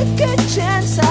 a good chance